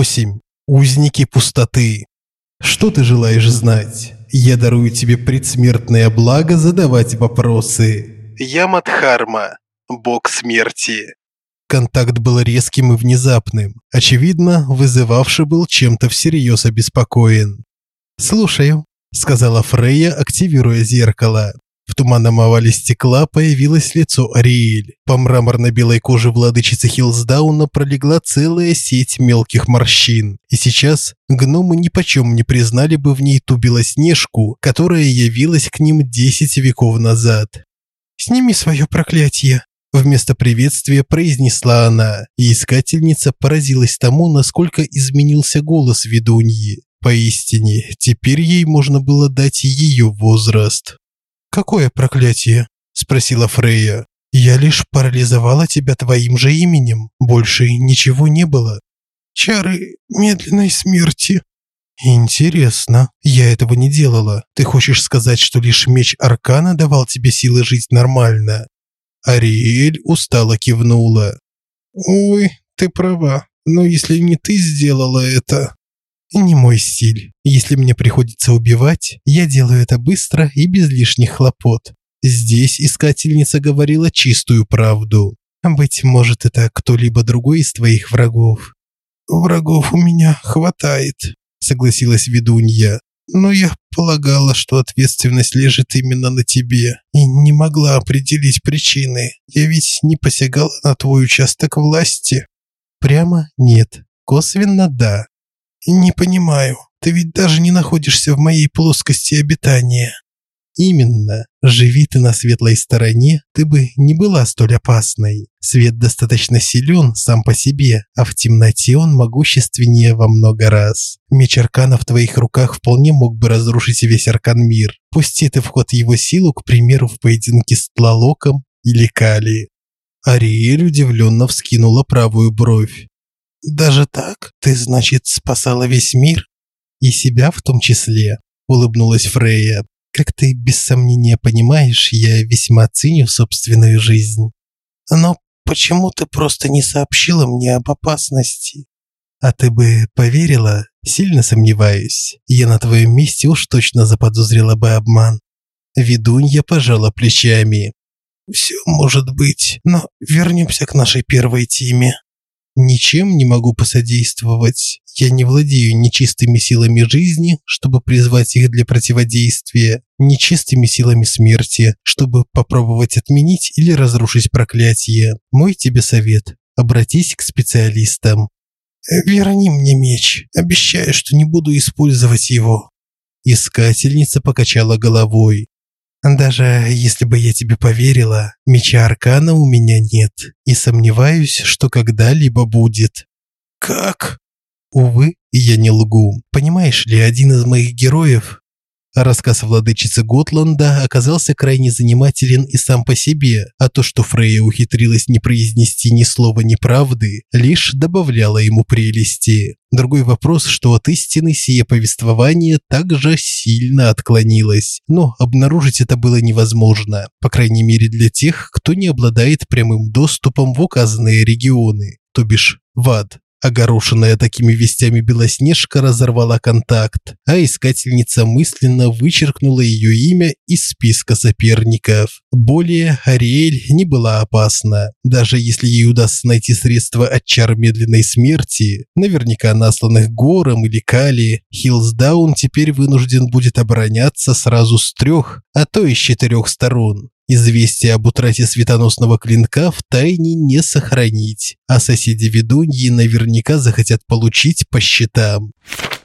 8. Узники пустоты. Что ты желаешь знать? Я дарую тебе предсмертное благо задавать вопросы. Я Мадхарма, бог смерти. Контакт был резким и внезапным. Очевидно, вызывавший был чем-то всерьез обеспокоен. «Слушаю», – сказала Фрейя, активируя зеркало. В туманном овале стекла появилось лицо Ариэль. По мраморно-белой коже владычицы Хилсдауна пролегла целая сеть мелких морщин. И сейчас гномы нипочем не признали бы в ней ту белоснежку, которая явилась к ним десять веков назад. «Сними свое проклятие», – вместо приветствия произнесла она, и искательница поразилась тому, насколько изменился голос ведуньи. Поистине, теперь ей можно было дать ее возраст. «Какое проклятие?» – спросила Фрейя. «Я лишь парализовала тебя твоим же именем. Больше ничего не было». «Чары медленной смерти». «Интересно. Я этого не делала. Ты хочешь сказать, что лишь меч Аркана давал тебе силы жить нормально?» Ариэль устало кивнула. «Ой, ты права. Но если не ты сделала это...» не мой стиль. Если мне приходится убивать, я делаю это быстро и без лишних хлопот. Здесь искательница говорила чистую правду. Быть может, это кто-либо другой из твоих врагов. Врагов у меня хватает, согласилась ведунья. Но я полагала, что ответственность лежит именно на тебе и не могла определить причины. Я ведь не посягала на твой участок власти. Прямо нет, косвенно да. «Не понимаю. Ты ведь даже не находишься в моей плоскости обитания». «Именно. Живи ты на светлой стороне, ты бы не была столь опасной. Свет достаточно силен сам по себе, а в темноте он могущественнее во много раз. Меч Аркана в твоих руках вполне мог бы разрушить весь Аркан-мир. Пусти ты в ход его силу, к примеру, в поединке с Тлалоком или Кали». Ариэль удивленно вскинула правую бровь. Даже так? Ты, значит, спасала весь мир? И себя в том числе, улыбнулась Фрейя. Как ты без сомнения понимаешь, я весьма ценю собственную жизнь. Но почему ты просто не сообщила мне об опасности? А ты бы поверила? Сильно сомневаюсь. Я на твоем месте уж точно заподозрила бы обман. Ведунья пожала плечами. Все может быть, но вернемся к нашей первой теме. Ничем не могу посодействовать. Я не владею нечистыми силами жизни, чтобы призвать их для противодействия, нечистыми силами смерти, чтобы попробовать отменить или разрушить проклятие. Мой тебе совет – обратись к специалистам. «Верни мне меч. Обещаю, что не буду использовать его». Искательница покачала головой. Даже если бы я тебе поверила, меча Аркана у меня нет, и сомневаюсь, что когда-либо будет. Как? Увы, я не лгу. Понимаешь ли, один из моих героев Рассказ владычицы Готланда оказался крайне занимателен и сам по себе, а то, что Фрейя ухитрилась не произнести ни слова неправды, лишь добавляло ему прелести. Другой вопрос, что от истины сие повествование также сильно отклонилось, но обнаружить это было невозможно, по крайней мере для тех, кто не обладает прямым доступом в указанные регионы, то бишь в ад. Огорошенная такими вестями Белоснежка разорвала контакт, а искательница мысленно вычеркнула ее имя из списка соперников. Более Ариэль не была опасна. Даже если ей удастся найти средства от чар медленной смерти, наверняка насланных Гором или Кали, Хилсдаун теперь вынужден будет обороняться сразу с трех, а то и с четырех сторон. Известие об утрате светоносного клинка в тайне не сохранить, а соседи-ведуньи наверняка захотят получить по счетам.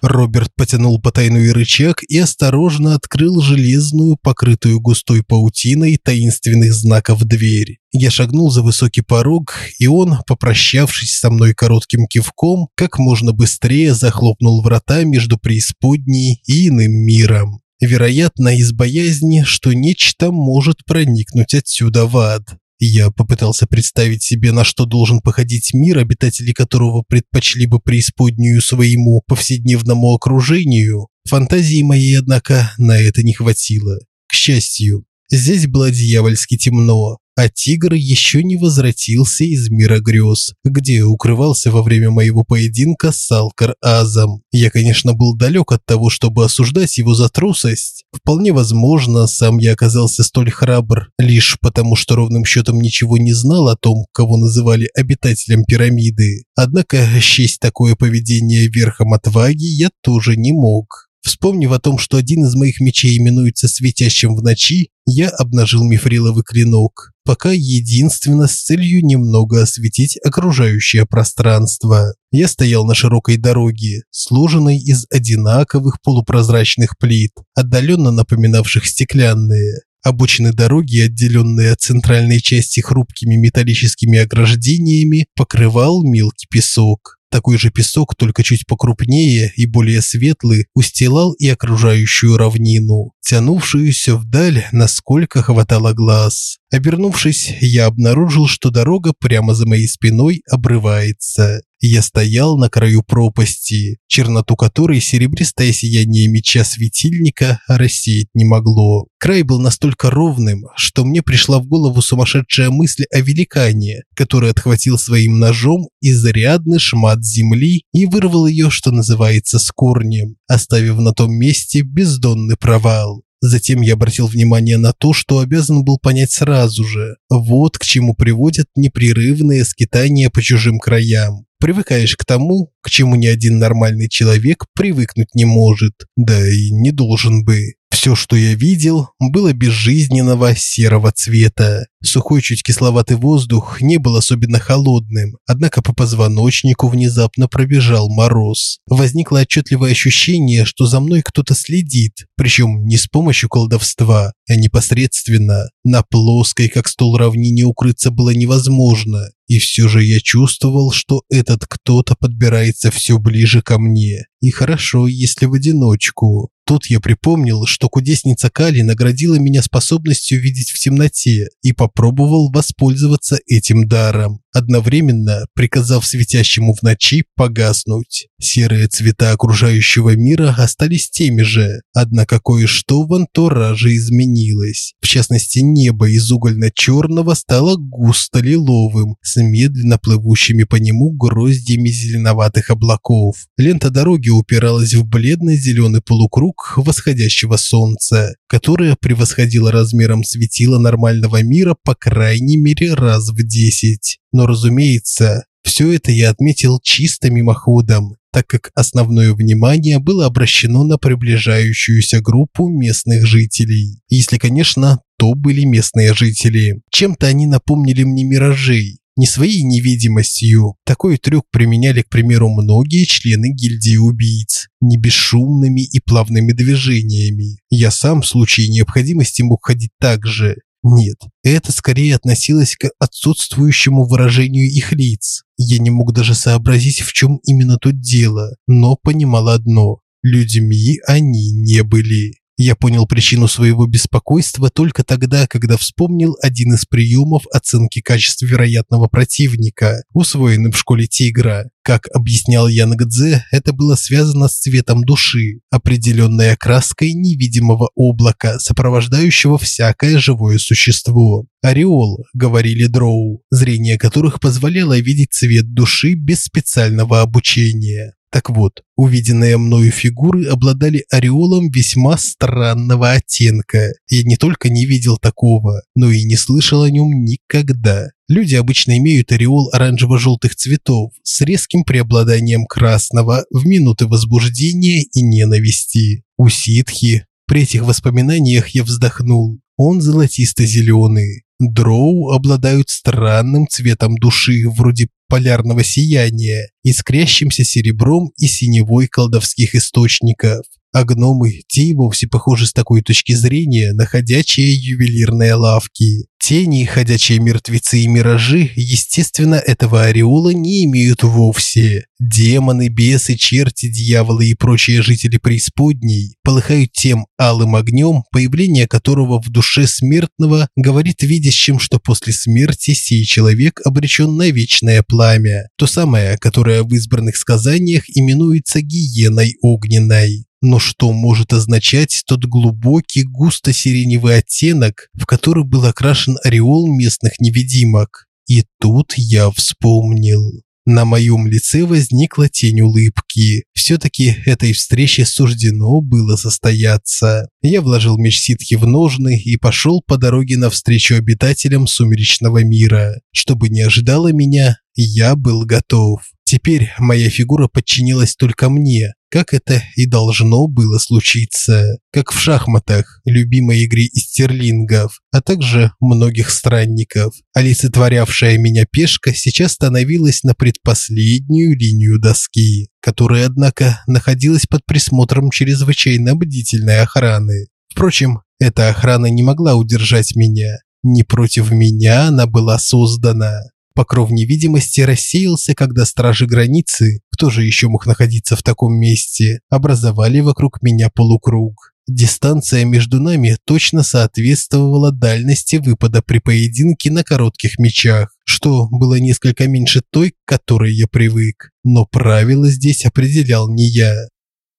Роберт потянул потайной рычаг и осторожно открыл железную, покрытую густой паутиной таинственных знаков дверь. Я шагнул за высокий порог, и он, попрощавшись со мной коротким кивком, как можно быстрее захлопнул врата между преисподней и иным миром вероятно, из боязни, что нечто может проникнуть отсюда в ад. Я попытался представить себе, на что должен походить мир, обитатели которого предпочли бы преисподнюю своему повседневному окружению. Фантазии моей, однако, на это не хватило. К счастью, здесь было дьявольски темно. А тигр еще не возвратился из мира грез, где укрывался во время моего поединка с Алкар-Азом. Я, конечно, был далек от того, чтобы осуждать его за трусость. Вполне возможно, сам я оказался столь храбр, лишь потому, что ровным счетом ничего не знал о том, кого называли обитателем пирамиды. Однако счесть такое поведение верхом отваги я тоже не мог. Вспомнив о том, что один из моих мечей именуется светящим в ночи, я обнажил мифриловый клинок, пока единственно с целью немного осветить окружающее пространство. Я стоял на широкой дороге, сложенной из одинаковых полупрозрачных плит, отдаленно напоминавших стеклянные. Обочины дороги, отделенные от центральной части хрупкими металлическими ограждениями, покрывал мелкий песок. Такой же песок, только чуть покрупнее и более светлый, устилал и окружающую равнину, тянувшуюся вдаль, насколько хватало глаз. Обернувшись, я обнаружил, что дорога прямо за моей спиной обрывается. Я стоял на краю пропасти, черноту которой серебристое сияние меча светильника рассеять не могло. Край был настолько ровным, что мне пришла в голову сумасшедшая мысль о великане, который отхватил своим ножом изрядный шмат земли и вырвал ее, что называется, с корнем, оставив на том месте бездонный провал. Затем я обратил внимание на то, что обязан был понять сразу же. Вот к чему приводят непрерывные скитания по чужим краям. Привыкаешь к тому, к чему ни один нормальный человек привыкнуть не может, да и не должен бы. Все, что я видел, было безжизненного серого цвета. Сухой, чуть кисловатый воздух не был особенно холодным, однако по позвоночнику внезапно пробежал мороз. Возникло отчетливое ощущение, что за мной кто-то следит, причем не с помощью колдовства, а непосредственно. На плоской, как стол равнине, укрыться было невозможно. И все же я чувствовал, что этот кто-то подбирается все ближе ко мне. И хорошо, если в одиночку. Тут я припомнил, что кудесница Кали наградила меня способностью видеть в темноте и попробовал воспользоваться этим даром одновременно приказав светящему в ночи погаснуть. Серые цвета окружающего мира остались теми же, однако кое-что в антураже изменилось. В частности, небо из угольно-черного стало густо-лиловым, с медленно плывущими по нему гроздьями зеленоватых облаков. Лента дороги упиралась в бледно-зеленый полукруг восходящего солнца, которое превосходило размером светила нормального мира по крайней мере раз в десять. Но, разумеется, все это я отметил чисто мимоходом, так как основное внимание было обращено на приближающуюся группу местных жителей. Если, конечно, то были местные жители. Чем-то они напомнили мне миражей, не своей невидимостью. Такой трюк применяли, к примеру, многие члены гильдии убийц, не бесшумными и плавными движениями. Я сам в случае необходимости мог ходить так же, нет, это скорее относилось к отсутствующему выражению их лиц. Я не мог даже сообразить, в чем именно тут дело, но понимал одно – людьми они не были. Я понял причину своего беспокойства только тогда, когда вспомнил один из приемов оценки качеств вероятного противника, усвоенный в школе Тигра. Как объяснял Янг Цзэ, это было связано с цветом души, определенной окраской невидимого облака, сопровождающего всякое живое существо. Ореол, говорили дроу, зрение которых позволяло видеть цвет души без специального обучения. Так вот, увиденные мною фигуры обладали ореолом весьма странного оттенка. Я не только не видел такого, но и не слышал о нем никогда. Люди обычно имеют ореол оранжево-желтых цветов с резким преобладанием красного в минуты возбуждения и ненависти. У ситхи. При этих воспоминаниях я вздохнул. Он золотисто-зеленый. Дроу обладают странным цветом души, вроде полярного сияния, искрящимся серебром и синевой колдовских источников. А гномы, те и вовсе похожи с такой точки зрения на ходячие ювелирные лавки. Тени, ходячие мертвецы и миражи, естественно, этого ореола не имеют вовсе. Демоны, бесы, черти, дьяволы и прочие жители преисподней полыхают тем алым огнем, появление которого в душе смертного говорит видящим, что после смерти сей человек обречен на вечное пламя, то самое, которое в избранных сказаниях именуется гиеной огненной. Но что может означать тот глубокий густо-сиреневый оттенок, в который был окрашен ореол местных невидимок? И тут я вспомнил. На моем лице возникла тень улыбки. Все-таки этой встрече суждено было состояться. Я вложил меч ситхи в ножны и пошел по дороге навстречу обитателям сумеречного мира. Чтобы не ожидало меня, я был готов. Теперь моя фигура подчинилась только мне, как это и должно было случиться, как в шахматах, любимой игре из стерлингов, а также многих странников. Олицетворявшая меня пешка сейчас становилась на предпоследнюю линию доски, которая, однако, находилась под присмотром чрезвычайно бдительной охраны. Впрочем, эта охрана не могла удержать меня. Не против меня она была создана. Покров невидимости рассеялся, когда стражи границы, кто же еще мог находиться в таком месте, образовали вокруг меня полукруг. Дистанция между нами точно соответствовала дальности выпада при поединке на коротких мечах, что было несколько меньше той, к которой я привык. Но правила здесь определял не я.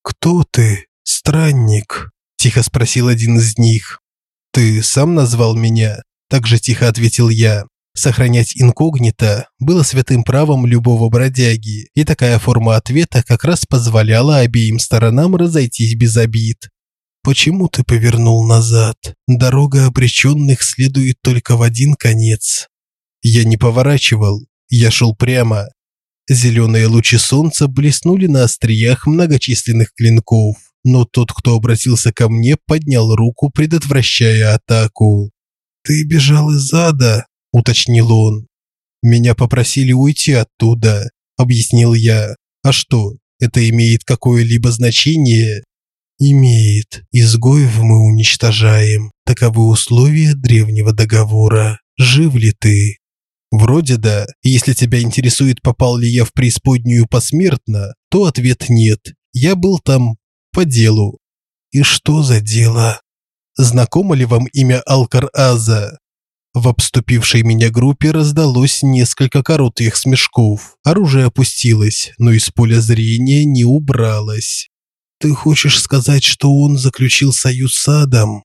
«Кто ты, странник?» – тихо спросил один из них. «Ты сам назвал меня?» – также тихо ответил я. Сохранять инкогнито было святым правом любого бродяги, и такая форма ответа как раз позволяла обеим сторонам разойтись без обид. «Почему ты повернул назад? Дорога обреченных следует только в один конец». Я не поворачивал, я шел прямо. Зеленые лучи солнца блеснули на остриях многочисленных клинков, но тот, кто обратился ко мне, поднял руку, предотвращая атаку. «Ты бежал из ада», уточнил он. Меня попросили уйти оттуда, объяснил я. А что, это имеет какое-либо значение? Имеет. Изгоев мы уничтожаем. Таковы условия древнего договора. Жив ли ты? Вроде да. Если тебя интересует, попал ли я в преисподнюю посмертно, то ответ нет. Я был там по делу. И что за дело? Знакомо ли вам имя Алкар-Аза? В обступившей меня группе раздалось несколько коротких смешков. Оружие опустилось, но из поля зрения не убралось. «Ты хочешь сказать, что он заключил союз с Адом?»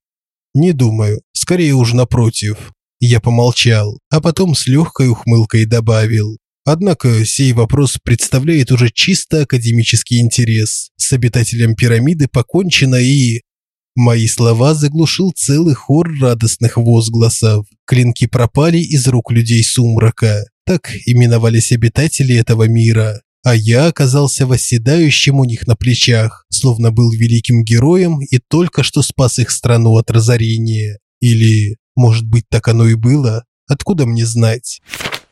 «Не думаю. Скорее уж напротив». Я помолчал, а потом с легкой ухмылкой добавил. Однако сей вопрос представляет уже чисто академический интерес. С обитателем пирамиды покончено и... Мои слова заглушил целый хор радостных возгласов. Клинки пропали из рук людей сумрака. Так именовались обитатели этого мира. А я оказался восседающим у них на плечах, словно был великим героем и только что спас их страну от разорения. Или, может быть, так оно и было? Откуда мне знать?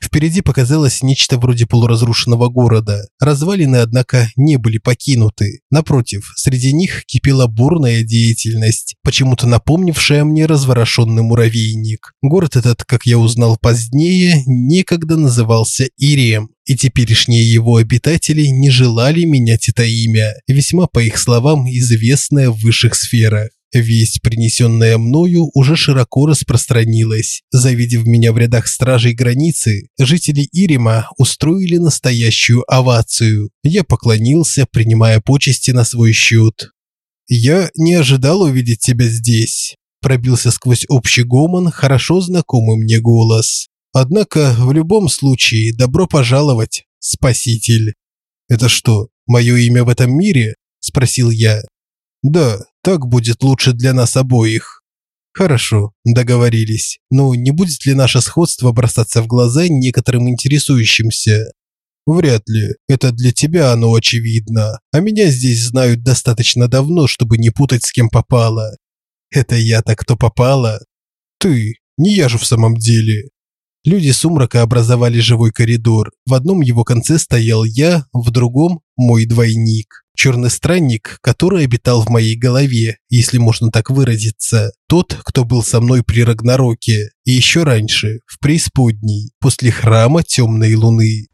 Впереди показалось нечто вроде полуразрушенного города. Развалины, однако, не были покинуты. Напротив, среди них кипела бурная деятельность, почему-то напомнившая мне разворошенный муравейник. Город этот, как я узнал позднее, некогда назывался Ирием, и теперешние его обитатели не желали менять это имя, весьма, по их словам, известное в высших сферах. Весть, принесенная мною, уже широко распространилась. Завидев меня в рядах стражей границы, жители Ирима устроили настоящую овацию. Я поклонился, принимая почести на свой счет. «Я не ожидал увидеть тебя здесь», – пробился сквозь общий гомон хорошо знакомый мне голос. «Однако, в любом случае, добро пожаловать, спаситель». «Это что, мое имя в этом мире?» – спросил я. Да, так будет лучше для нас обоих. Хорошо, договорились. Но не будет ли наше сходство бросаться в глаза некоторым интересующимся? Вряд ли. Это для тебя оно очевидно. А меня здесь знают достаточно давно, чтобы не путать с кем попало. Это я-то кто попало? Ты. Не я же в самом деле. Люди сумрака образовали живой коридор. В одном его конце стоял я, в другом мой двойник. Черный странник, который обитал в моей голове, если можно так выразиться. Тот, кто был со мной при Рагнароке. И еще раньше, в преисподней, после храма темной луны.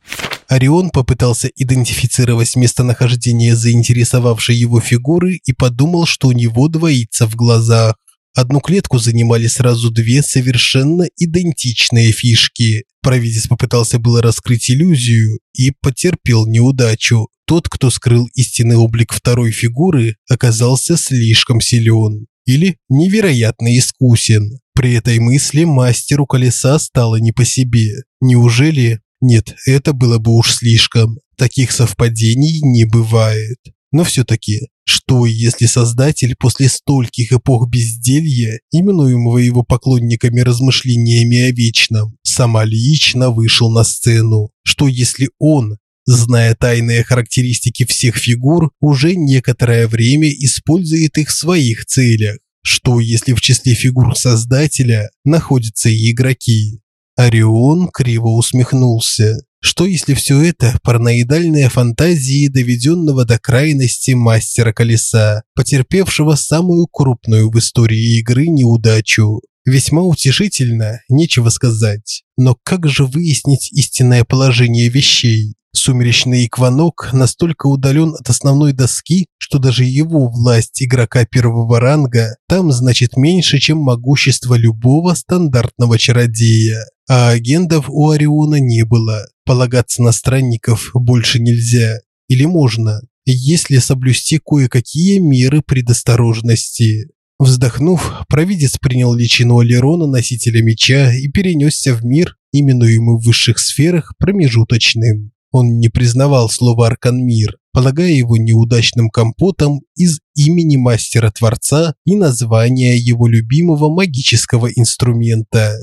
Орион попытался идентифицировать местонахождение заинтересовавшей его фигуры и подумал, что у него двоится в глазах. Одну клетку занимали сразу две совершенно идентичные фишки. Провидец попытался было раскрыть иллюзию и потерпел неудачу. тот, кто скрыл истинный облик второй фигуры, оказался слишком силен или невероятно искусен. При этой мысли мастеру колеса стало не по себе. Неужели? Нет, это было бы уж слишком. Таких совпадений не бывает. Но все-таки, что если Создатель после стольких эпох безделья, именуемого его поклонниками размышлениями о вечном, сама лично вышел на сцену? Что если он, зная тайные характеристики всех фигур, уже некоторое время использует их в своих целях. Что если в числе фигур создателя находятся и игроки? Орион криво усмехнулся. Что если все это параноидальные фантазии доведенного до крайности мастера колеса, потерпевшего самую крупную в истории игры неудачу? Весьма утешительно, нечего сказать. Но как же выяснить истинное положение вещей? Сумеречный Икванок настолько удален от основной доски, что даже его власть игрока первого ранга там значит меньше, чем могущество любого стандартного чародея. А агентов у Ориона не было. Полагаться на странников больше нельзя. Или можно, если соблюсти кое-какие меры предосторожности. Вздохнув, провидец принял личину Алерона, носителя меча, и перенесся в мир, именуемый в высших сферах промежуточным. Он не признавал слово «Арканмир», полагая его неудачным компотом из имени мастера-творца и названия его любимого магического инструмента.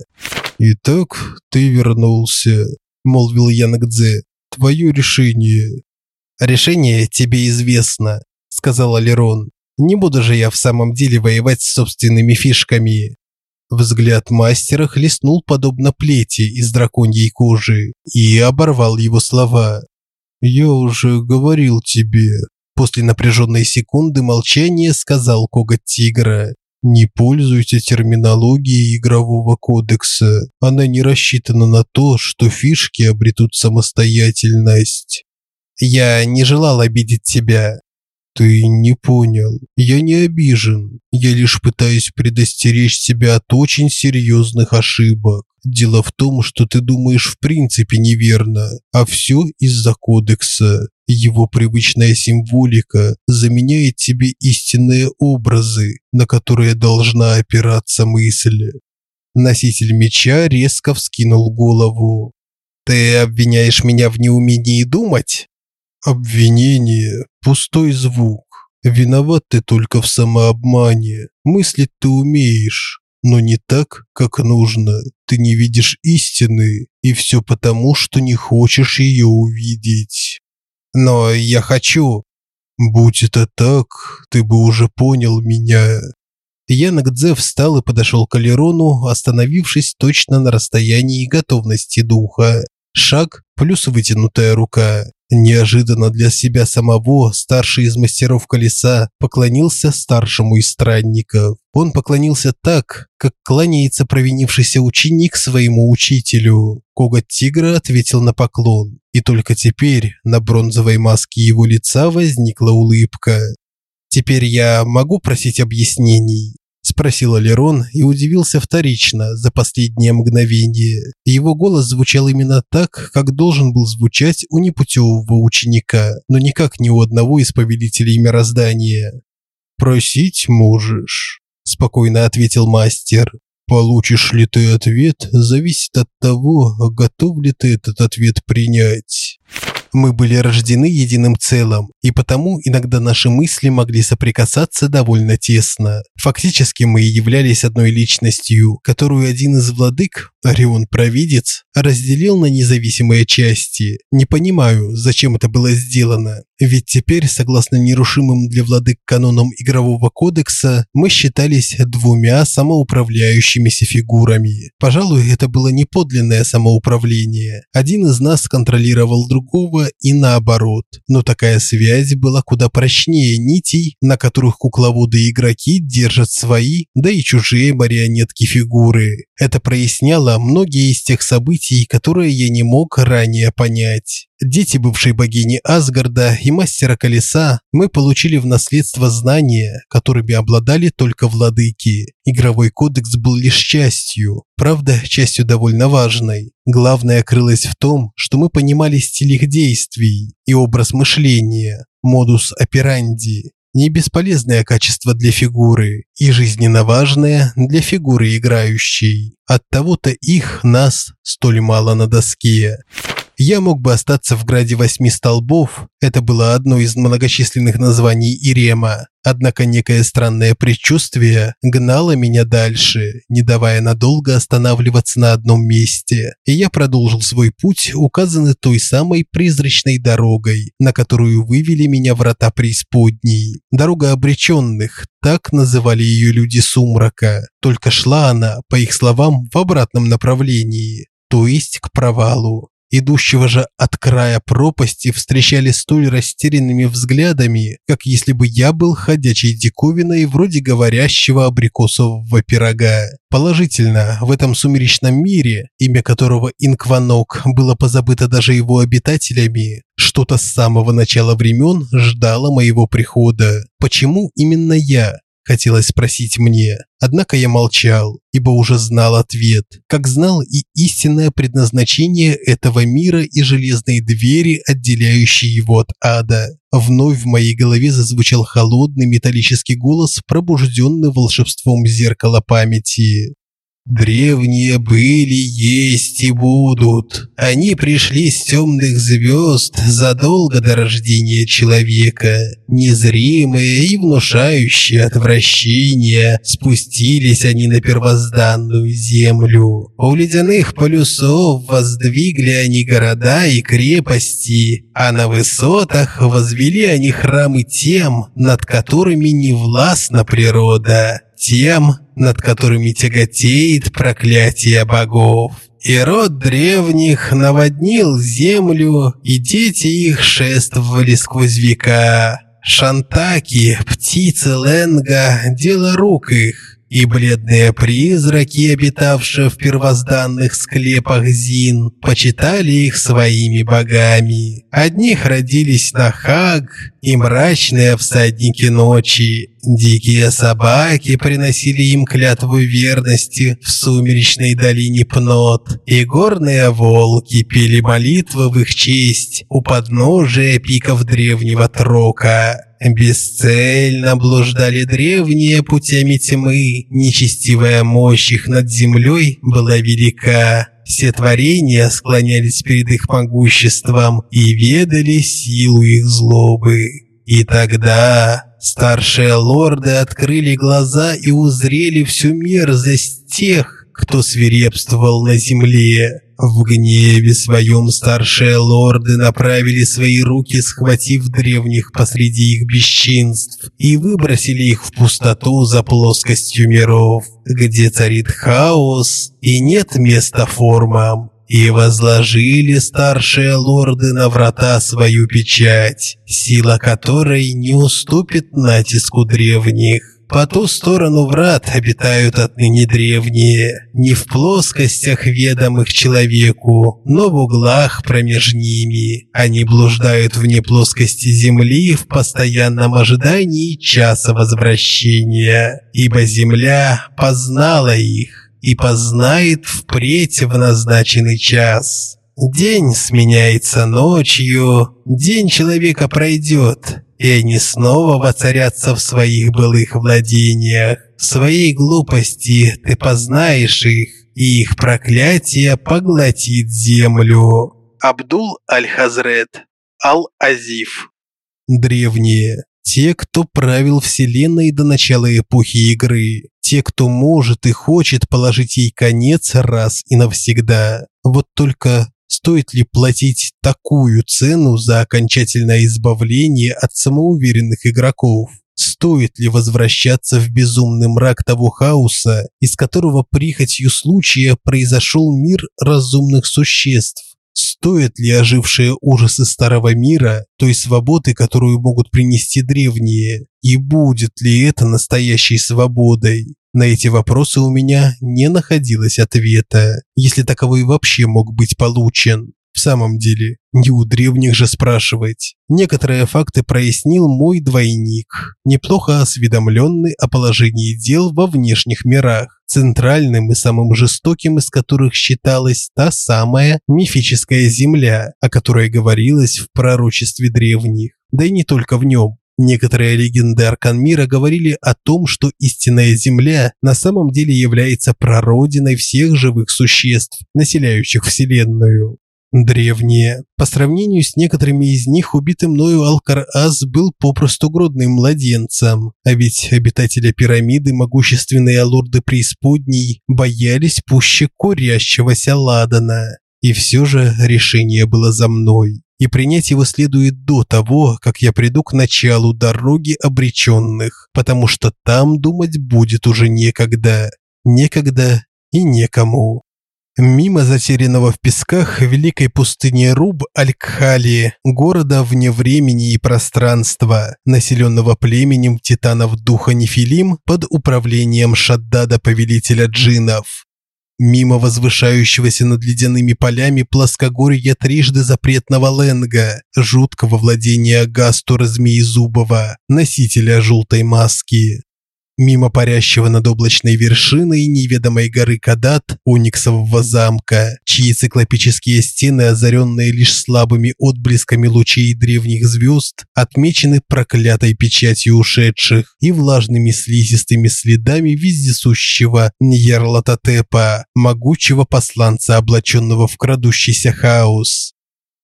«Итак, ты вернулся», – молвил Янгдзе. «Твое решение». «Решение тебе известно», – сказал Алерон. «Не буду же я в самом деле воевать с собственными фишками. Взгляд мастера хлестнул подобно плети из драконьей кожи и оборвал его слова. «Я уже говорил тебе». После напряженной секунды молчания сказал коготь тигра. «Не пользуйся терминологией игрового кодекса. Она не рассчитана на то, что фишки обретут самостоятельность». «Я не желал обидеть тебя», ты не понял. Я не обижен. Я лишь пытаюсь предостеречь себя от очень серьезных ошибок. Дело в том, что ты думаешь в принципе неверно, а все из-за кодекса. Его привычная символика заменяет тебе истинные образы, на которые должна опираться мысль. Носитель меча резко вскинул голову. Ты обвиняешь меня в неумении думать? Обвинение – пустой звук. Виноват ты только в самообмане. Мыслить ты умеешь, но не так, как нужно. Ты не видишь истины, и все потому, что не хочешь ее увидеть. Но я хочу. Будь это так, ты бы уже понял меня. Янг встал и подошел к Алерону, остановившись точно на расстоянии готовности духа. Шаг плюс вытянутая рука. Неожиданно для себя самого старший из мастеров колеса поклонился старшему из странников. Он поклонился так, как кланяется провинившийся ученик своему учителю. Коготь тигра ответил на поклон, и только теперь на бронзовой маске его лица возникла улыбка. «Теперь я могу просить объяснений?» Спросил Алерон и удивился вторично за последнее мгновение. Его голос звучал именно так, как должен был звучать у непутевого ученика, но никак не у одного из повелителей мироздания. «Просить можешь», – спокойно ответил мастер. «Получишь ли ты ответ, зависит от того, готов ли ты этот ответ принять». Мы были рождены единым целым, и потому иногда наши мысли могли соприкасаться довольно тесно. Фактически мы являлись одной личностью, которую один из владык, Орион-провидец, разделил на независимые части. Не понимаю, зачем это было сделано. Ведь теперь, согласно нерушимым для владык канонам игрового кодекса, мы считались двумя самоуправляющимися фигурами. Пожалуй, это было не подлинное самоуправление. Один из нас контролировал другого и наоборот. Но такая связь была куда прочнее нитей, на которых кукловоды игроки держат свои, да и чужие марионетки фигуры. Это проясняло многие из тех событий, которые я не мог ранее понять. Дети бывшей богини Асгарда и мастера колеса, мы получили в наследство знания, которыми обладали только владыки. Игровой кодекс был лишь частью, правда, частью довольно важной. Главное крылось в том, что мы понимали стиль их действий и образ мышления, модус операнди. Не бесполезное качество для фигуры и жизненно важное для фигуры играющей. Оттого-то их, нас, столь мало на доске. Я мог бы остаться в граде восьми столбов, это было одно из многочисленных названий Ирема, однако некое странное предчувствие гнало меня дальше, не давая надолго останавливаться на одном месте, и я продолжил свой путь, указанный той самой призрачной дорогой, на которую вывели меня врата преисподней. Дорога обреченных, так называли ее люди сумрака, только шла она, по их словам, в обратном направлении, то есть к провалу идущего же от края пропасти, встречали столь растерянными взглядами, как если бы я был ходячей диковиной вроде говорящего абрикосового пирога. Положительно, в этом сумеречном мире, имя которого Инкванок было позабыто даже его обитателями, что-то с самого начала времен ждало моего прихода. Почему именно я? Хотелось спросить мне. Однако я молчал, ибо уже знал ответ, как знал и истинное предназначение этого мира и железные двери, отделяющие его от ада. Вновь в моей голове зазвучал холодный металлический голос, пробужденный волшебством зеркала памяти. Древние были, есть и будут. Они пришли с темных звезд задолго до рождения человека. Незримые и внушающие отвращение, спустились они на первозданную землю. У ледяных полюсов воздвигли они города и крепости, а на высотах возвели они храмы тем, над которыми не властна природа тем, над которыми тяготеет проклятие богов. И род древних наводнил землю, и дети их шествовали сквозь века. Шантаки, птицы Ленга, дело рук их и бледные призраки, обитавшие в первозданных склепах Зин, почитали их своими богами. Одних родились на Хаг и мрачные всадники ночи. Дикие собаки приносили им клятву верности в сумеречной долине Пнот, и горные волки пели молитвы в их честь у подножия пиков древнего Трока. Бесцельно блуждали древние путями тьмы, нечестивая мощь их над землей была велика. Все творения склонялись перед их могуществом и ведали силу их злобы. И тогда старшие лорды открыли глаза и узрели всю мерзость тех, кто свирепствовал на земле. В гневе своем старшие лорды направили свои руки, схватив древних посреди их бесчинств, и выбросили их в пустоту за плоскостью миров, где царит хаос и нет места формам. И возложили старшие лорды на врата свою печать, сила которой не уступит натиску древних. По ту сторону врат обитают отныне древние, не в плоскостях, ведомых человеку, но в углах промеж ними. Они блуждают вне плоскости земли в постоянном ожидании часа возвращения, ибо земля познала их и познает впредь в назначенный час. День сменяется ночью, день человека пройдет, и они снова воцарятся в своих былых владениях. В своей глупости ты познаешь их, и их проклятие поглотит землю. Абдул Аль-Хазрет Ал-Азиф Древние. Те, кто правил Вселенной до начала эпохи игры. Те, кто может и хочет положить ей конец раз и навсегда. Вот только Стоит ли платить такую цену за окончательное избавление от самоуверенных игроков? Стоит ли возвращаться в безумный мрак того хаоса, из которого прихотью случая произошел мир разумных существ? Стоят ли ожившие ужасы старого мира той свободы, которую могут принести древние? И будет ли это настоящей свободой? На эти вопросы у меня не находилось ответа, если таковой вообще мог быть получен. В самом деле, не у древних же спрашивать. Некоторые факты прояснил мой двойник, неплохо осведомленный о положении дел во внешних мирах, центральным и самым жестоким из которых считалась та самая мифическая земля, о которой говорилось в пророчестве древних. Да и не только в нем. Некоторые легенды Арканмира говорили о том, что истинная Земля на самом деле является прародиной всех живых существ, населяющих Вселенную. Древние. По сравнению с некоторыми из них, убитый мною Алкар-Аз был попросту грудным младенцем. А ведь обитатели пирамиды, могущественные лорды преисподней, боялись пуще курящегося ладана. И все же решение было за мной. И принять его следует до того, как я приду к началу дороги обреченных, потому что там думать будет уже некогда. Некогда и некому. Мимо затерянного в песках великой пустыни Руб Аль-Кхали, города вне времени и пространства, населенного племенем титанов духа Нефилим под управлением Шаддада повелителя джиннов. Мимо возвышающегося над ледяными полями плоскогорья трижды запретного Ленга, жуткого владения Гастура Змеезубова, носителя желтой маски мимо парящего над облачной вершиной неведомой горы Кадат, Униксового замка, чьи циклопические стены, озаренные лишь слабыми отблесками лучей древних звезд, отмечены проклятой печатью ушедших и влажными слизистыми следами вездесущего Ньерлатотепа, могучего посланца, облаченного в крадущийся хаос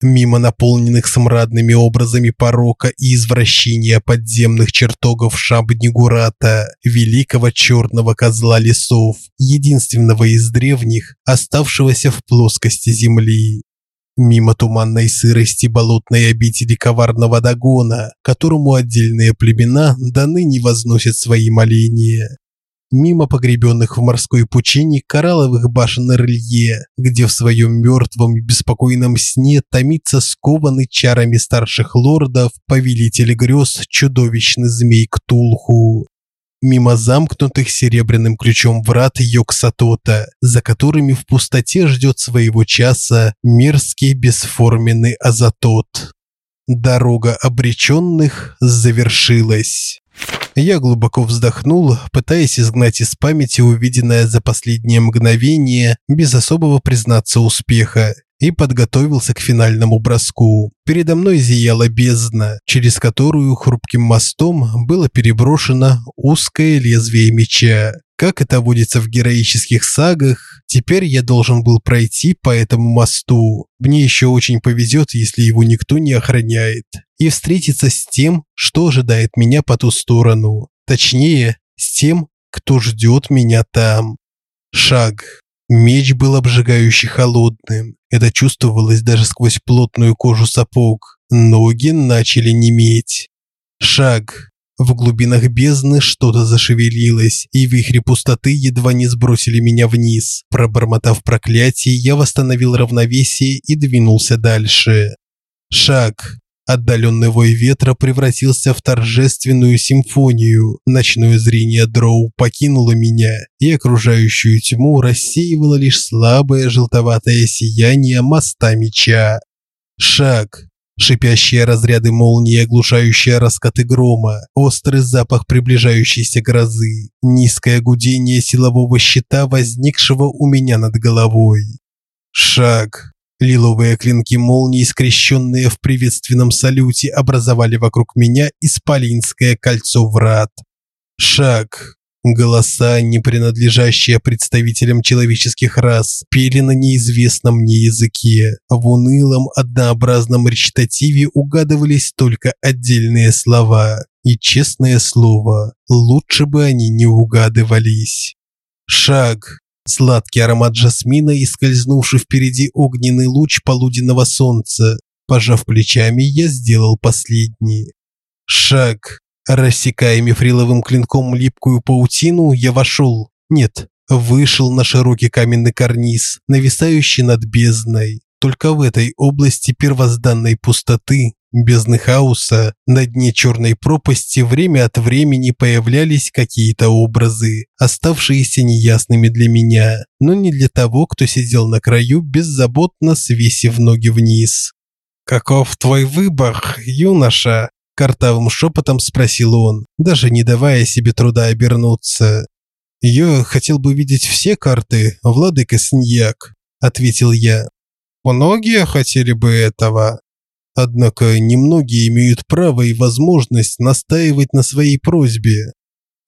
мимо наполненных смрадными образами порока и извращения подземных чертогов Шабнигурата, великого черного козла лесов, единственного из древних, оставшегося в плоскости земли. Мимо туманной сырости болотной обители коварного Дагона, которому отдельные племена до ныне возносят свои моления мимо погребенных в морской пучине коралловых башен Релье, где в своем мертвом и беспокойном сне томится скованный чарами старших лордов повелитель грез чудовищный змей Ктулху. Мимо замкнутых серебряным ключом врат Йоксатота, за которыми в пустоте ждет своего часа мерзкий бесформенный Азатот. Дорога обреченных завершилась. Я глубоко вздохнул, пытаясь изгнать из памяти увиденное за последнее мгновение без особого признаться успеха, и подготовился к финальному броску. Передо мной зияла бездна, через которую хрупким мостом было переброшено узкое лезвие меча. Как это водится в героических сагах, теперь я должен был пройти по этому мосту. Мне еще очень повезет, если его никто не охраняет. И встретиться с тем, что ожидает меня по ту сторону. Точнее, с тем, кто ждет меня там. Шаг. Меч был обжигающе холодным. Это чувствовалось даже сквозь плотную кожу сапог. Ноги начали неметь. Шаг. В глубинах бездны что-то зашевелилось, и вихри пустоты едва не сбросили меня вниз. Пробормотав проклятие, я восстановил равновесие и двинулся дальше. Шаг. Отдаленный вой ветра превратился в торжественную симфонию. Ночное зрение дроу покинуло меня, и окружающую тьму рассеивало лишь слабое желтоватое сияние моста меча. Шаг шипящие разряды молнии, оглушающие раскаты грома, острый запах приближающейся грозы, низкое гудение силового щита, возникшего у меня над головой. Шаг. Лиловые клинки молнии, скрещенные в приветственном салюте, образовали вокруг меня исполинское кольцо врат. Шаг. Голоса, не принадлежащие представителям человеческих рас, пели на неизвестном мне языке. В унылом, однообразном речитативе угадывались только отдельные слова. И честное слово, лучше бы они не угадывались. Шаг. Сладкий аромат жасмина и скользнувший впереди огненный луч полуденного солнца. Пожав плечами, я сделал последний. Шаг. Рассекая мифриловым клинком липкую паутину, я вошел. Нет, вышел на широкий каменный карниз, нависающий над бездной. Только в этой области первозданной пустоты бездны хаоса, на дне черной пропасти время от времени появлялись какие-то образы, оставшиеся неясными для меня, но не для того, кто сидел на краю, беззаботно свесив ноги вниз. «Каков твой выбор, юноша?» Картавым шепотом спросил он, даже не давая себе труда обернуться. «Я хотел бы видеть все карты, владыка Сньяк», – ответил я. «Многие хотели бы этого». Однако немногие имеют право и возможность настаивать на своей просьбе.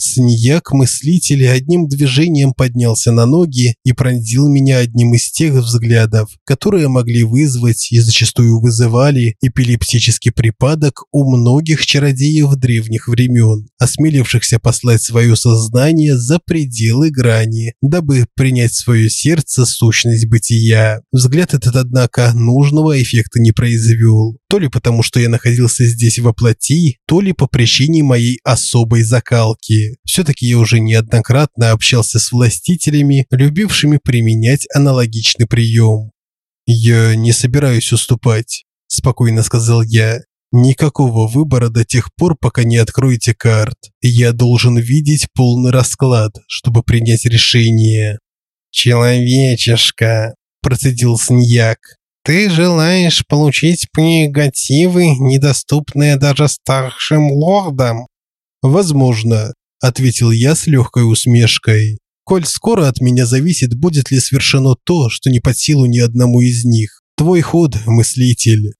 Сньяк-мыслитель одним движением поднялся на ноги и пронзил меня одним из тех взглядов, которые могли вызвать и зачастую вызывали эпилептический припадок у многих чародеев древних времен, осмелившихся послать свое сознание за пределы грани, дабы принять в свое сердце сущность бытия. Взгляд этот, однако, нужного эффекта не произвел. То ли потому, что я находился здесь во плоти, то ли по причине моей особой закалки. Все-таки я уже неоднократно общался с властителями, любившими применять аналогичный прием. «Я не собираюсь уступать», – спокойно сказал я. «Никакого выбора до тех пор, пока не откроете карт. Я должен видеть полный расклад, чтобы принять решение». «Человечешка», – процедил Сньяк. «Ты желаешь получить негативы, недоступные даже старшим лордам?» «Возможно ответил я с легкой усмешкой. Коль скоро от меня зависит, будет ли совершено то, что не под силу ни одному из них. Твой ход, мыслитель.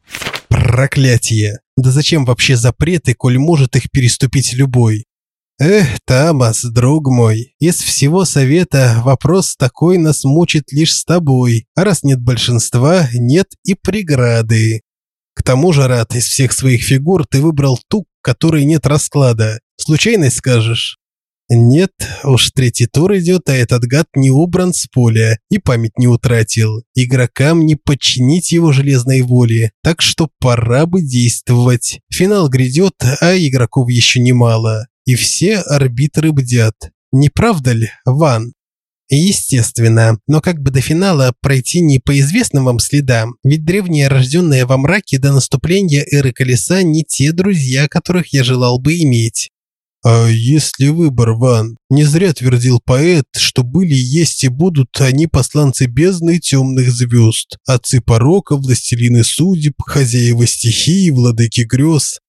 Проклятие. Да зачем вообще запреты, коль может их переступить любой? Эх, Тамас, друг мой, из всего совета вопрос такой нас мучит лишь с тобой. А раз нет большинства, нет и преграды. К тому же, Рад, из всех своих фигур ты выбрал ту, которой нет расклада. Случайность скажешь? Нет, уж третий тур идет, а этот гад не убран с поля и память не утратил. Игрокам не подчинить его железной воле, так что пора бы действовать. Финал грядет, а игроков еще немало. И все арбитры бдят. Не правда ли, Ван? Естественно, но как бы до финала пройти не по известным вам следам, ведь древние рожденные во мраке до наступления эры колеса не те друзья, которых я желал бы иметь. А если выбор, Ван? Не зря твердил поэт, что были, есть и будут они посланцы бездны темных звезд, отцы порока, властелины судеб, хозяева стихий, владыки грез.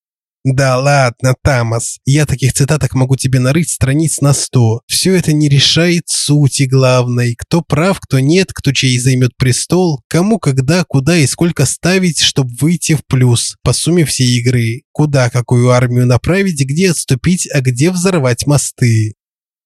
Да ладно, Тамас, я таких цитаток могу тебе нарыть страниц на сто. Все это не решает сути главной. Кто прав, кто нет, кто чей займет престол, кому, когда, куда и сколько ставить, чтобы выйти в плюс по сумме всей игры. Куда какую армию направить, где отступить, а где взорвать мосты.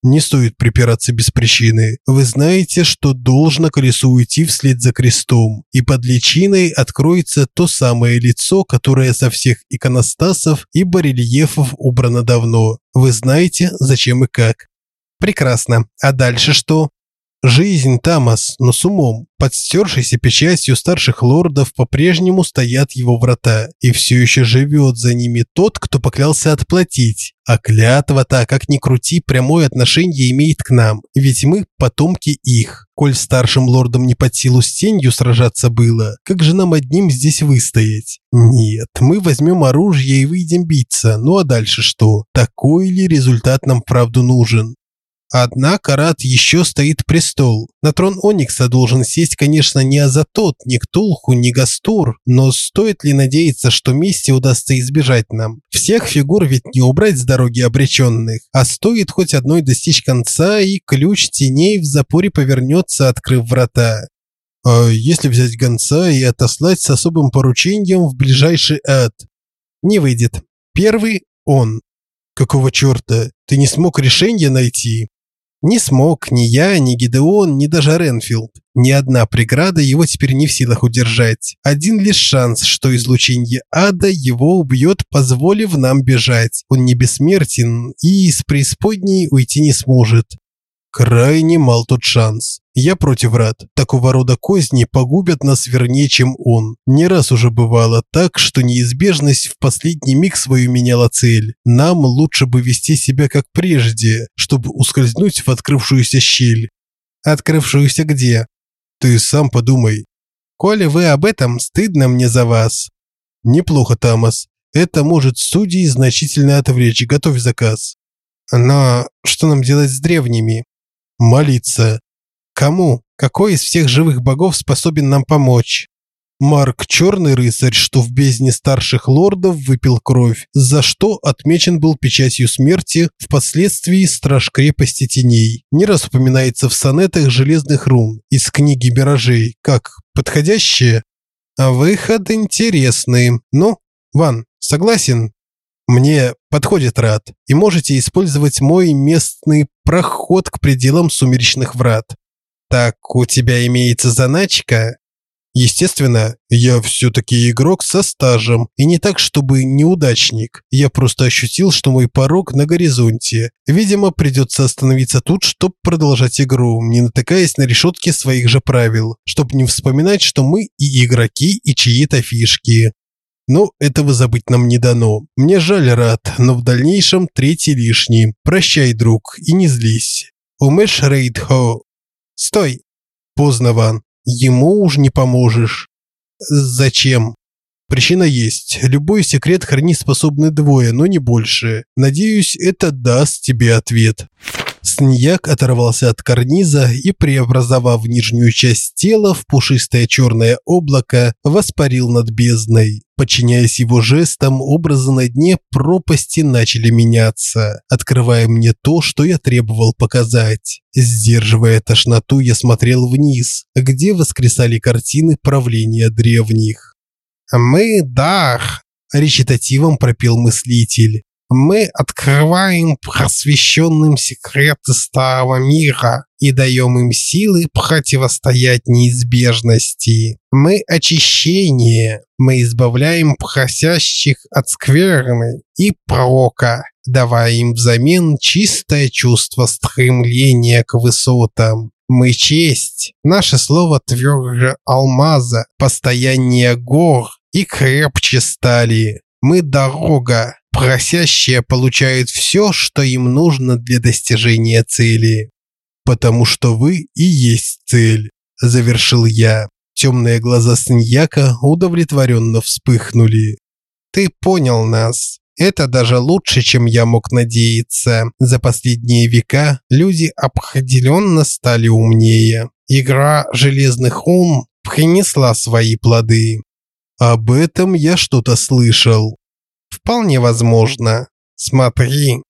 Не стоит припираться без причины. Вы знаете, что должно колесу уйти вслед за крестом, и под личиной откроется то самое лицо, которое со всех иконостасов и барельефов убрано давно. Вы знаете, зачем и как. Прекрасно. А дальше что? Жизнь Тамас, но с умом, под стершейся печатью старших лордов по-прежнему стоят его врата, и все еще живет за ними тот, кто поклялся отплатить. А клятва-то, как ни крути, прямое отношение имеет к нам, ведь мы потомки их. Коль старшим лордам не под силу с тенью сражаться было, как же нам одним здесь выстоять? Нет, мы возьмем оружие и выйдем биться, ну а дальше что? Такой ли результат нам правду нужен? Однако рад еще стоит престол. На трон Оникса должен сесть, конечно, не Азатот, не Ктулху, не Гастур, но стоит ли надеяться, что мести удастся избежать нам? Всех фигур ведь не убрать с дороги обреченных, а стоит хоть одной достичь конца, и ключ теней в запоре повернется, открыв врата. А если взять гонца и отослать с особым поручением в ближайший ад? Не выйдет. Первый – он. Какого черта? Ты не смог решение найти? Не смог ни я, ни Гидеон, ни даже Ренфилд. Ни одна преграда его теперь не в силах удержать. Один лишь шанс, что излучение ада его убьет, позволив нам бежать. Он не бессмертен и из преисподней уйти не сможет. Крайне мал тот шанс. Я против врат. Такого рода козни погубят нас вернее, чем он. Не раз уже бывало так, что неизбежность в последний миг свою меняла цель. Нам лучше бы вести себя как прежде, чтобы ускользнуть в открывшуюся щель. Открывшуюся где? Ты сам подумай. Коли вы об этом, стыдно мне за вас. Неплохо, Тамас. Это может судей значительно отвлечь. Готовь заказ. Но что нам делать с древними? Молиться. Кому? Какой из всех живых богов способен нам помочь? Марк Черный рыцарь, что в бездне старших лордов выпил кровь, за что отмечен был печатью смерти, впоследствии страж крепости теней. Не раз упоминается в сонетах железных рун из книги Миражей, как подходящее. А выход интересный. Ну, Ван, согласен? Мне подходит рад, и можете использовать мой местный проход к пределам сумеречных врат. Так у тебя имеется заначка? Естественно, я все-таки игрок со стажем, и не так, чтобы неудачник. Я просто ощутил, что мой порог на горизонте. Видимо, придется остановиться тут, чтобы продолжать игру, не натыкаясь на решетки своих же правил, чтобы не вспоминать, что мы и игроки, и чьи-то фишки. Но этого забыть нам не дано. Мне жаль, Рад, но в дальнейшем третий лишний. Прощай, друг, и не злись. Умеш Рейдхо. Стой. Поздно, Ван. Ему уж не поможешь. Зачем? Причина есть. Любой секрет хранить способны двое, но не больше. Надеюсь, это даст тебе ответ. Сньяк оторвался от карниза и, преобразовав нижнюю часть тела в пушистое черное облако, воспарил над бездной. Подчиняясь его жестам, образы на дне пропасти начали меняться, открывая мне то, что я требовал показать. Сдерживая тошноту, я смотрел вниз, где воскресали картины правления древних. «Мы – Дах!» – речитативом пропел мыслитель. Мы открываем просвещенным секреты старого мира и даем им силы противостоять неизбежности. Мы очищение, мы избавляем просящих от скверны и пророка, давая им взамен чистое чувство стремления к высотам. Мы честь, наше слово тверже алмаза, постояннее гор и крепче стали. Мы дорога, Просящие получают все, что им нужно для достижения цели. «Потому что вы и есть цель», – завершил я. Темные глаза Сньяка удовлетворенно вспыхнули. «Ты понял нас. Это даже лучше, чем я мог надеяться. За последние века люди определенно стали умнее. Игра железных ум принесла свои плоды». «Об этом я что-то слышал», Вполне возможно. Смотри.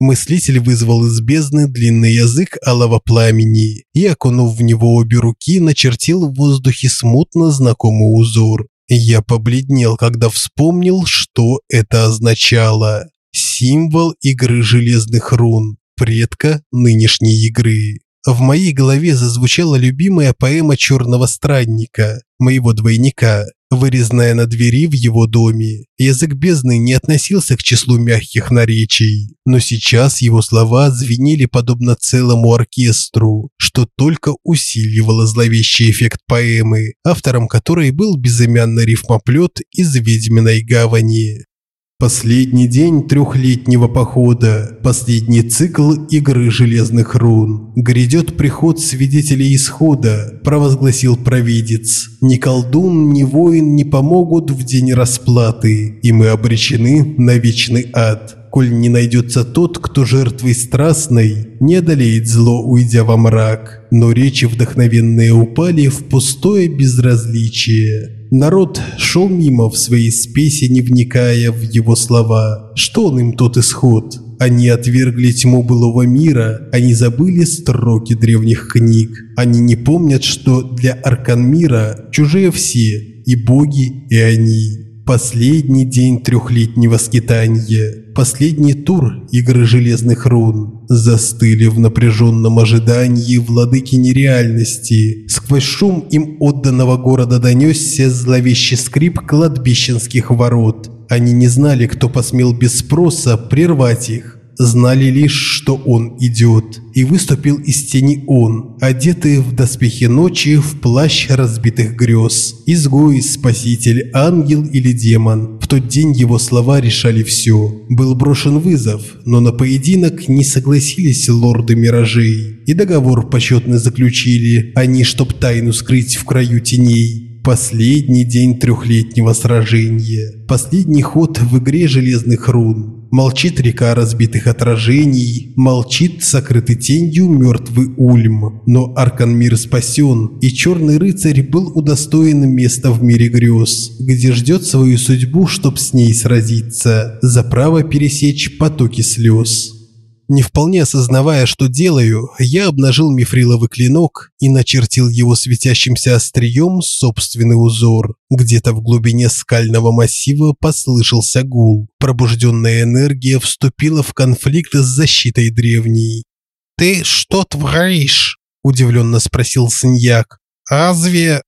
Мыслитель вызвал из бездны длинный язык алого пламени и, окунув в него обе руки, начертил в воздухе смутно знакомый узор. Я побледнел, когда вспомнил, что это означало. Символ игры железных рун, предка нынешней игры. В моей голове зазвучала любимая поэма Черного странника, моего двойника, вырезанная на двери в его доме. Язык бездны не относился к числу мягких наречий, но сейчас его слова звенели подобно целому оркестру, что только усиливало зловещий эффект поэмы, автором которой был безымянный рифмоплет из «Ведьминой гавани». Последний день трехлетнего похода, последний цикл игры железных рун. Грядет приход свидетелей исхода, провозгласил провидец. Ни колдун, ни воин не помогут в день расплаты, и мы обречены на вечный ад коль не найдется тот, кто жертвой страстной не одолеет зло, уйдя во мрак. Но речи вдохновенные упали в пустое безразличие. Народ шел мимо в своей спеси, не вникая в его слова. Что он им тот исход? Они отвергли тьму былого мира, они забыли строки древних книг. Они не помнят, что для аркан мира чужие все, и боги, и они. Последний день трехлетнего скитания, последний тур игры железных рун застыли в напряженном ожидании владыки нереальности. Сквозь шум им отданного города донесся зловещий скрип кладбищенских ворот. Они не знали, кто посмел без спроса прервать их знали лишь, что он идет. И выступил из тени он, одетый в доспехи ночи, в плащ разбитых грез. Изгой, спаситель, ангел или демон. В тот день его слова решали все. Был брошен вызов, но на поединок не согласились лорды миражей. И договор почетно заключили, они, чтоб тайну скрыть в краю теней Последний день трехлетнего сражения. Последний ход в игре железных рун. Молчит река разбитых отражений, молчит сокрытый тенью мертвый Ульм. Но Арканмир спасен, и черный рыцарь был удостоен места в мире грез, где ждет свою судьбу, чтоб с ней сразиться, за право пересечь потоки слез. Не вполне осознавая, что делаю, я обнажил мифриловый клинок и начертил его светящимся острием собственный узор. Где-то в глубине скального массива послышался гул. Пробужденная энергия вступила в конфликт с защитой древней. «Ты что творишь?» – удивленно спросил Синьяк. «Разве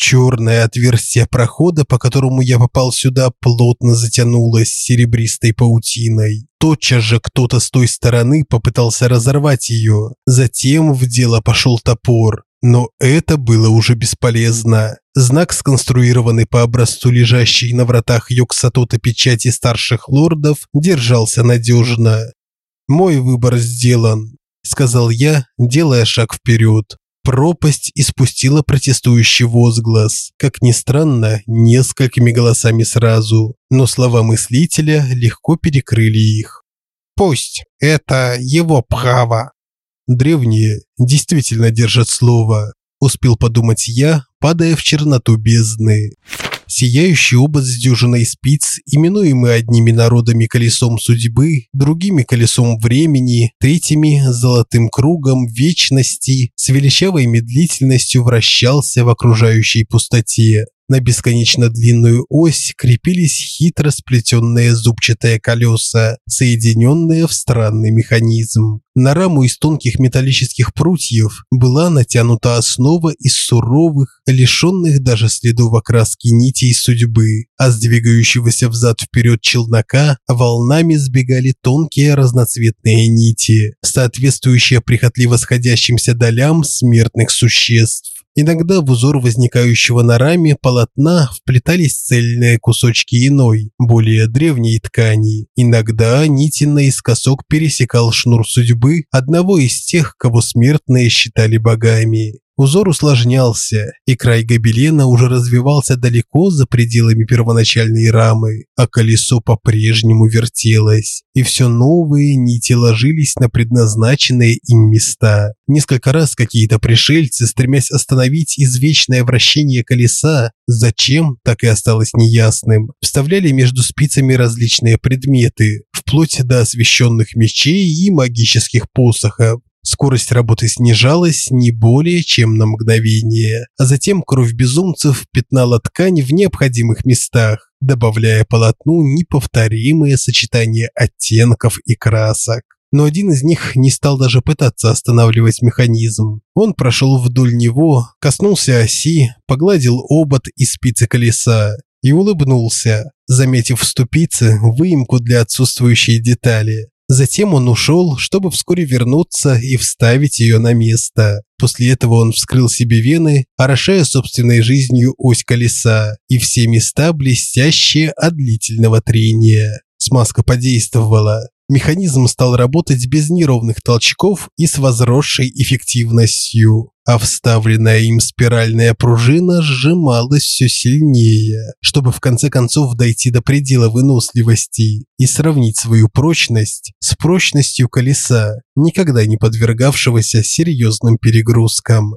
Черное отверстие прохода, по которому я попал сюда, плотно затянулось серебристой паутиной. Тотчас же кто-то с той стороны попытался разорвать ее. Затем в дело пошел топор. Но это было уже бесполезно. Знак, сконструированный по образцу лежащей на вратах Йоксатота печати старших лордов, держался надежно. «Мой выбор сделан», – сказал я, делая шаг вперед пропасть испустила протестующий возглас. Как ни странно, несколькими голосами сразу, но слова мыслителя легко перекрыли их. Пусть это его право. Древние действительно держат слово, успел подумать я, падая в черноту бездны. Сияющий обод с дюжиной спиц, именуемый одними народами колесом судьбы, другими колесом времени, третьими золотым кругом вечности, с величавой медлительностью вращался в окружающей пустоте. На бесконечно длинную ось крепились хитро сплетенные зубчатые колеса, соединенные в странный механизм. На раму из тонких металлических прутьев была натянута основа из суровых, лишенных даже следов окраски нитей судьбы, а с двигающегося взад-вперед челнока волнами сбегали тонкие разноцветные нити, соответствующие прихотливо сходящимся долям смертных существ. Иногда в узор возникающего на раме полотна вплетались цельные кусочки иной, более древней ткани. Иногда нити наискосок пересекал шнур судьбы одного из тех, кого смертные считали богами. Узор усложнялся, и край гобелена уже развивался далеко за пределами первоначальной рамы, а колесо по-прежнему вертелось, и все новые нити ложились на предназначенные им места. Несколько раз какие-то пришельцы, стремясь остановить извечное вращение колеса, зачем, так и осталось неясным, вставляли между спицами различные предметы, вплоть до освещенных мечей и магических посохов. Скорость работы снижалась не более чем на мгновение, а затем кровь безумцев пятнала ткань в необходимых местах, добавляя полотну неповторимые сочетания оттенков и красок. Но один из них не стал даже пытаться останавливать механизм. Он прошел вдоль него, коснулся оси, погладил обод и спицы колеса и улыбнулся, заметив в ступице выемку для отсутствующей детали. Затем он ушел, чтобы вскоре вернуться и вставить ее на место. После этого он вскрыл себе вены, орошая собственной жизнью ось колеса и все места блестящие от длительного трения. Смазка подействовала. Механизм стал работать без неровных толчков и с возросшей эффективностью, а вставленная им спиральная пружина сжималась все сильнее, чтобы в конце концов дойти до предела выносливости и сравнить свою прочность с прочностью колеса, никогда не подвергавшегося серьезным перегрузкам.